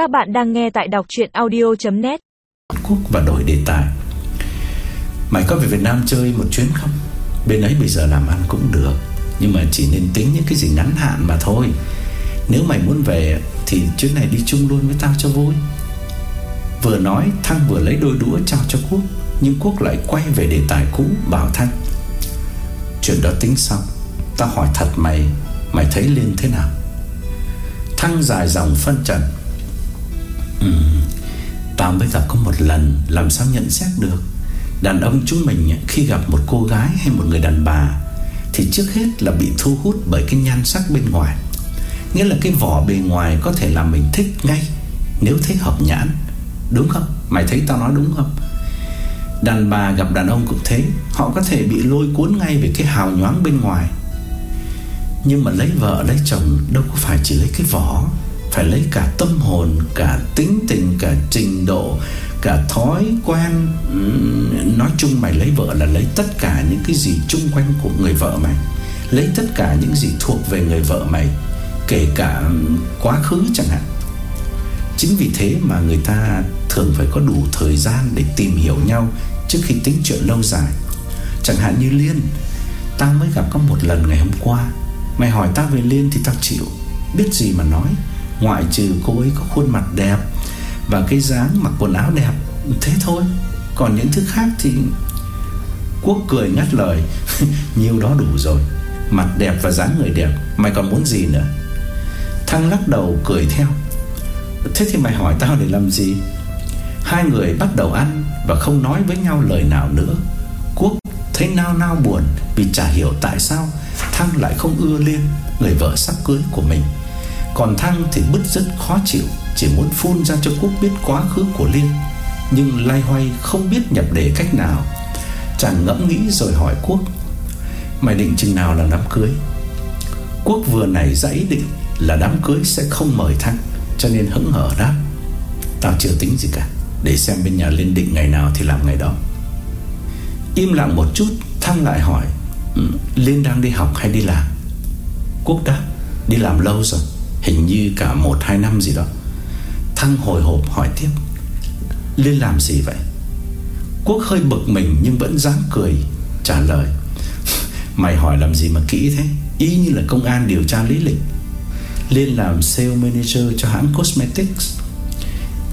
Các bạn đang nghe tại đọc chuyện audio.net Quốc và đổi đề tài. Mày có về Việt Nam chơi một chuyến không? Bên ấy bây giờ làm ăn cũng được, Nhưng mà chỉ nên tính những cái gì ngắn hạn mà thôi. Nếu mày muốn về Thì chuyến này đi chung luôn với tao cho vui. Vừa nói, Thăng vừa lấy đôi đũa trao cho Quốc Nhưng Quốc lại quay về đề tài cũ, Bảo Thăng, Chuyện đó tính sau. Tao hỏi thật mày Mày thấy Liên thế nào? Thăng dài dòng phân trần ừ, Tao mới gặp có một lần Làm sao nhận xét được Đàn ông chúng mình khi gặp một cô gái Hay một người đàn bà Thì trước hết là bị thu hút bởi cái nhan sắc bên ngoài. Nghĩa là cái vỏ bề ngoài Có thể làm mình thích ngay Nếu thấy hợp nhãn. Đúng không? Mày thấy tao nói đúng không? Đàn bà gặp đàn ông cũng thế Họ có thể bị lôi cuốn ngay Về cái hào nhoáng bên ngoài. Nhưng mà lấy vợ lấy chồng Đâu có phải chỉ lấy cái vỏ. Phải lấy cả tâm hồn Cả tính tình, cả trình độ Cả thói quen Nói chung mày lấy vợ là lấy tất cả Những cái gì chung quanh của người vợ mày Lấy tất cả những gì thuộc về người vợ mày Kể cả quá khứ chẳng hạn Chính vì thế mà người ta thường phải có đủ thời gian để tìm hiểu nhau trước khi tính chuyện lâu dài. Chẳng hạn như Liên, tao mới gặp có một lần ngày hôm qua. Mày hỏi tao về Liên thì tao chịu, biết gì mà nói. Ngoại trừ cô ấy có khuôn mặt đẹp và cái dáng mặc quần áo đẹp, thế thôi. Còn những thứ khác thì Quốc cười ngắt lời. Nhiều đó đủ rồi. Mặt đẹp và dáng người đẹp Mày còn muốn gì nữa? Thăng lắc đầu cười theo. Thế thì mày hỏi tao để làm gì? Hai người bắt đầu ăn Và không nói với nhau lời nào nữa. Quốc thấy nao nao buồn Vì chả hiểu tại sao Thăng lại không ưa Liên Người vợ sắp cưới của mình. Còn Thăng thì bứt rất khó chịu, Chỉ muốn phun ra cho Quốc biết quá khứ của Liên. Nhưng lai hoay không biết nhập đề cách nào. Chàng ngẫm nghĩ rồi hỏi Quốc, Mày định chừng nào là đám cưới? Quốc vừa nảy ra ý định Là đám cưới sẽ không mời Thăng Cho nên hững hở đáp, Tao chưa tính gì cả, Để xem bên nhà liên định ngày nào thì làm ngày đó. Im lặng một chút Thăng lại hỏi ừ, Liên đang đi học hay đi làm? Quốc đáp, Đi làm lâu rồi. Hình như cả 1-2 năm gì đó. Thăng hồi hộp hỏi tiếp Liên làm gì vậy? Quốc hơi bực mình nhưng vẫn dám cười, Trả lời, Mày hỏi làm gì mà kỹ thế? Ý như là công an điều tra lý lịch. Liên làm sale manager cho hãng Cosmetics.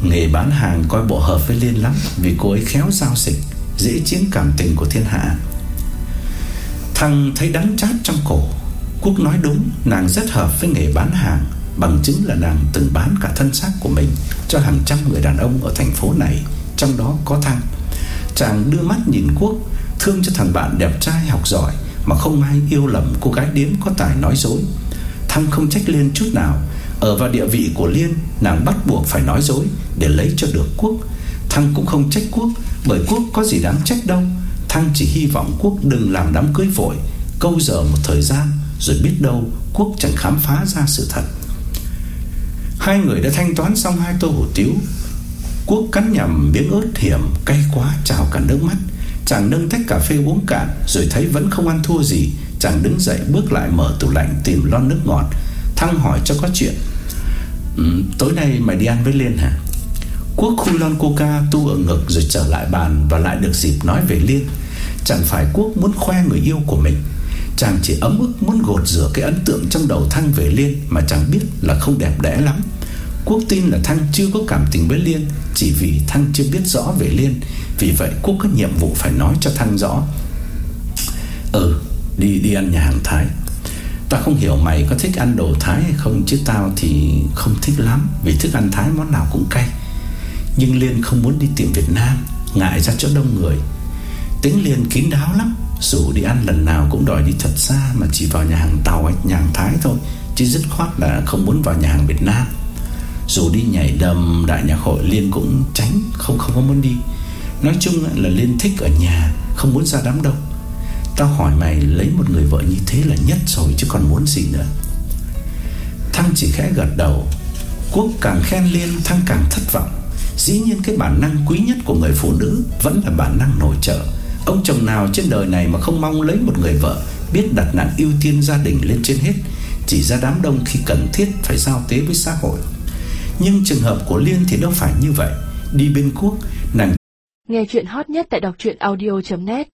Nghề bán hàng coi bộ hợp với Liên lắm, Vì cô ấy khéo giao dịch, Dễ chiếm cảm tình của thiên hạ. Thằng thấy đắng chát trong cổ. Quốc nói đúng, Nàng rất hợp với nghề bán hàng. Bằng chứng là nàng từng bán cả thân xác của mình Cho hàng trăm người đàn ông ở thành phố này, Trong đó có Thăng Chàng đưa mắt nhìn Quốc, Thương cho thằng bạn đẹp trai học giỏi Mà không ai yêu lầm cô gái điếm có tài nói dối. Thăng không trách Liên chút nào, Ở vào địa vị của Liên, Nàng bắt buộc phải nói dối Để lấy cho được Quốc. Thăng cũng không trách Quốc, Bởi Quốc có gì đáng trách đâu. Thăng chỉ hy vọng Quốc đừng làm đám cưới vội, Câu giờ một thời gian, Rồi biết đâu Quốc chẳng khám phá ra sự thật. Hai người đã thanh toán xong hai tô hủ tiếu. Quốc cắn nhầm miếng ớt hiểm Cay quá trào cả nước mắt. Chàng nâng tách cà phê uống cạn Rồi thấy vẫn không ăn thua gì. Chàng đứng dậy bước lại mở tủ lạnh Tìm lon nước ngọt. Thăng hỏi cho có chuyện. Ừ, Tối nay mày đi ăn với Liên hả? Quốc khu lon coca tu ở ngực Rồi trở lại bàn Và lại được dịp nói về Liên. Chẳng phải Quốc muốn khoe người yêu của mình. Chàng chỉ ấm ức muốn gột rửa Cái ấn tượng trong đầu Thăng về Liên Mà chẳng biết là không đẹp đẽ lắm. Quốc tin là Thăng chưa có cảm tình với Liên, Chỉ vì Thăng chưa biết rõ về Liên. Vì vậy, Quốc có nhiệm vụ phải nói cho Thăng rõ. Ừ Đi đi ăn nhà hàng Thái. Tao không hiểu mày có thích ăn đồ Thái hay không, Chứ tao thì không thích lắm. Vì thức ăn Thái món nào cũng cay. Nhưng Liên không muốn đi tiệm Việt Nam, Ngại ra chỗ đông người. Tính Liên kín đáo lắm, Dù đi ăn lần nào cũng đòi đi thật xa Mà chỉ vào nhà hàng Tàu hay nhà hàng Thái thôi. Chứ dứt khoát là không muốn vào nhà hàng Việt Nam. Dù đi nhảy đầm, Đại nhạc hội Liên cũng tránh Không không có muốn đi. Nói chung là Liên thích ở nhà, Không muốn ra đám đông. Tao hỏi mày, lấy một người vợ như thế là nhất rồi, Chứ còn muốn gì nữa? Thăng chỉ khẽ gật đầu. Quốc càng khen Liên, Thăng càng thất vọng. Dĩ nhiên cái bản năng quý nhất của người phụ nữ Vẫn là bản năng nội trợ. Ông chồng nào trên đời này mà không mong lấy một người vợ, Biết đặt nặng ưu tiên gia đình lên trên hết, Chỉ ra đám đông khi cần thiết Phải giao tế với xã hội. Nhưng trường hợp của Liên thì đâu phải như vậy. Đi bên Quốc, Nàng Nghe chuyện hot nhất tại đọc audio.net